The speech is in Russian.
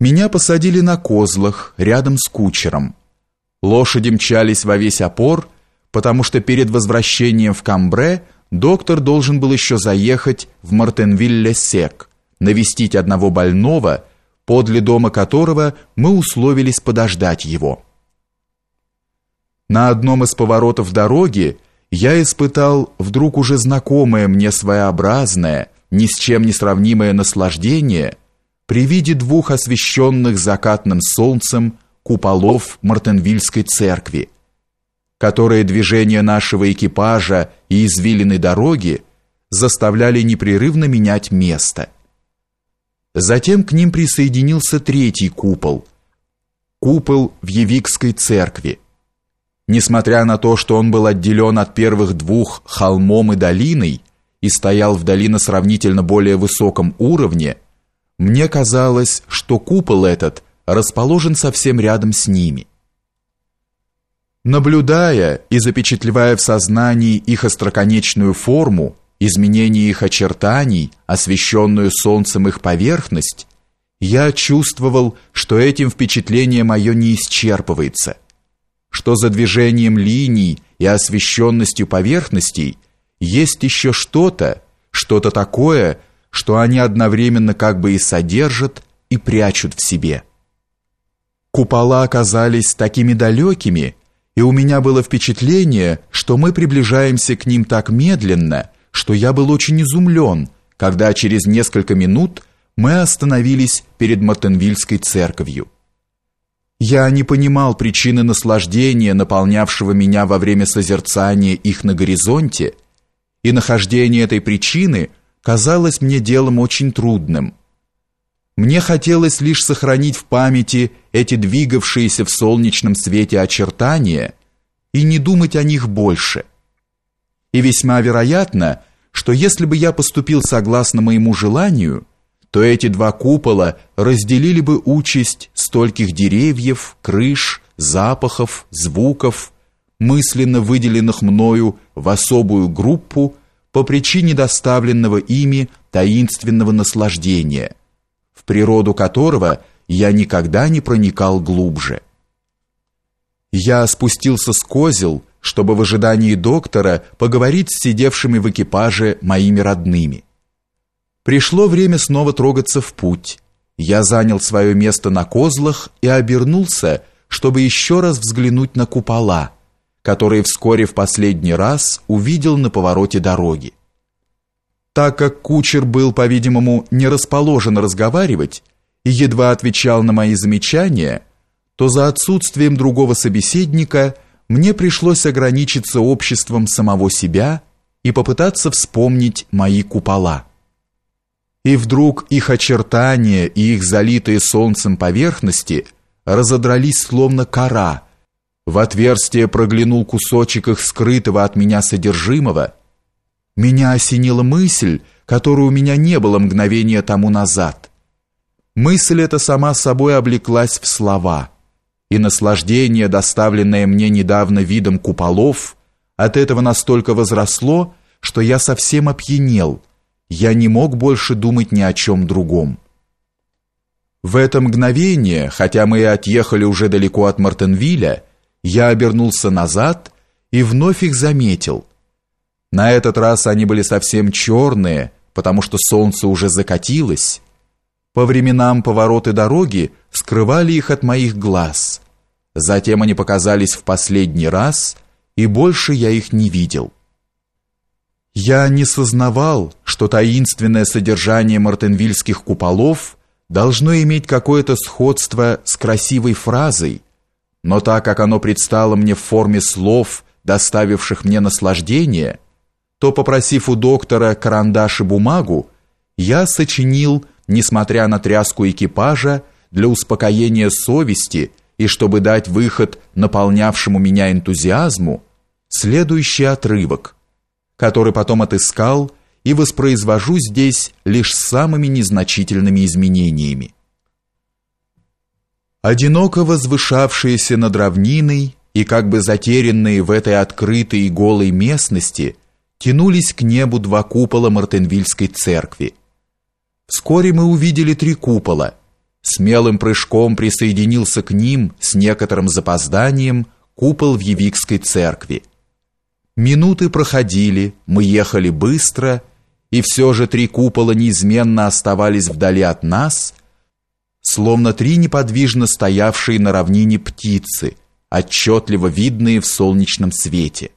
Меня посадили на козлах рядом с кучером. Лошади мчались во весь опор, потому что перед возвращением в Камбре доктор должен был еще заехать в Мартенвиль-ле-Сек, навестить одного больного, подле дома которого мы условились подождать его. На одном из поворотов дороги я испытал вдруг уже знакомое мне своеобразное, ни с чем не сравнимое наслаждение – при виде двух освещенных закатным солнцем куполов Мартенвильской церкви, которые движение нашего экипажа и извилины дороги заставляли непрерывно менять место. Затем к ним присоединился третий купол, купол в Евикской церкви. Несмотря на то, что он был отделен от первых двух холмом и долиной и стоял вдали на сравнительно более высоком уровне, мне казалось, что купол этот расположен совсем рядом с ними. Наблюдая и запечатлевая в сознании их остроконечную форму, изменение их очертаний, освещенную солнцем их поверхность, я чувствовал, что этим впечатление мое не исчерпывается, что за движением линий и освещенностью поверхностей есть еще что-то, что-то такое, что они одновременно как бы и содержат, и прячут в себе. Купола оказались такими далекими, и у меня было впечатление, что мы приближаемся к ним так медленно, что я был очень изумлен, когда через несколько минут мы остановились перед Мартенвильской церковью. Я не понимал причины наслаждения, наполнявшего меня во время созерцания их на горизонте, и нахождение этой причины казалось мне делом очень трудным. Мне хотелось лишь сохранить в памяти эти двигавшиеся в солнечном свете очертания и не думать о них больше. И весьма вероятно, что если бы я поступил согласно моему желанию, то эти два купола разделили бы участь стольких деревьев, крыш, запахов, звуков, мысленно выделенных мною в особую группу по причине доставленного ими таинственного наслаждения, в природу которого я никогда не проникал глубже. Я спустился с козел, чтобы в ожидании доктора поговорить с сидевшими в экипаже моими родными. Пришло время снова трогаться в путь. Я занял свое место на козлах и обернулся, чтобы еще раз взглянуть на купола, который вскоре в последний раз увидел на повороте дороги. Так как кучер был, по-видимому, не расположен разговаривать и едва отвечал на мои замечания, то за отсутствием другого собеседника мне пришлось ограничиться обществом самого себя и попытаться вспомнить мои купола. И вдруг их очертания и их залитые солнцем поверхности разодрались словно кора – в отверстие проглянул кусочек их скрытого от меня содержимого. Меня осенила мысль, которой у меня не было мгновения тому назад. Мысль эта сама собой облеклась в слова, и наслаждение, доставленное мне недавно видом куполов, от этого настолько возросло, что я совсем опьянел. Я не мог больше думать ни о чем другом. В это мгновение, хотя мы и отъехали уже далеко от Мартенвиля, я обернулся назад и вновь их заметил. На этот раз они были совсем черные, потому что солнце уже закатилось. По временам повороты дороги скрывали их от моих глаз. Затем они показались в последний раз, и больше я их не видел. Я не сознавал, что таинственное содержание мартенвильских куполов должно иметь какое-то сходство с красивой фразой, но так как оно предстало мне в форме слов, доставивших мне наслаждение, то, попросив у доктора карандаш и бумагу, я сочинил, несмотря на тряску экипажа, для успокоения совести и чтобы дать выход наполнявшему меня энтузиазму, следующий отрывок, который потом отыскал и воспроизвожу здесь лишь самыми незначительными изменениями. Одиноко возвышавшиеся над равниной и как бы затерянные в этой открытой и голой местности тянулись к небу два купола Мартенвильской церкви. Вскоре мы увидели три купола, смелым прыжком присоединился к ним с некоторым запозданием купол в Явикской церкви. Минуты проходили, мы ехали быстро, и все же три купола неизменно оставались вдали от нас, словно три неподвижно стоявшие на равнине птицы, отчетливо видные в солнечном свете.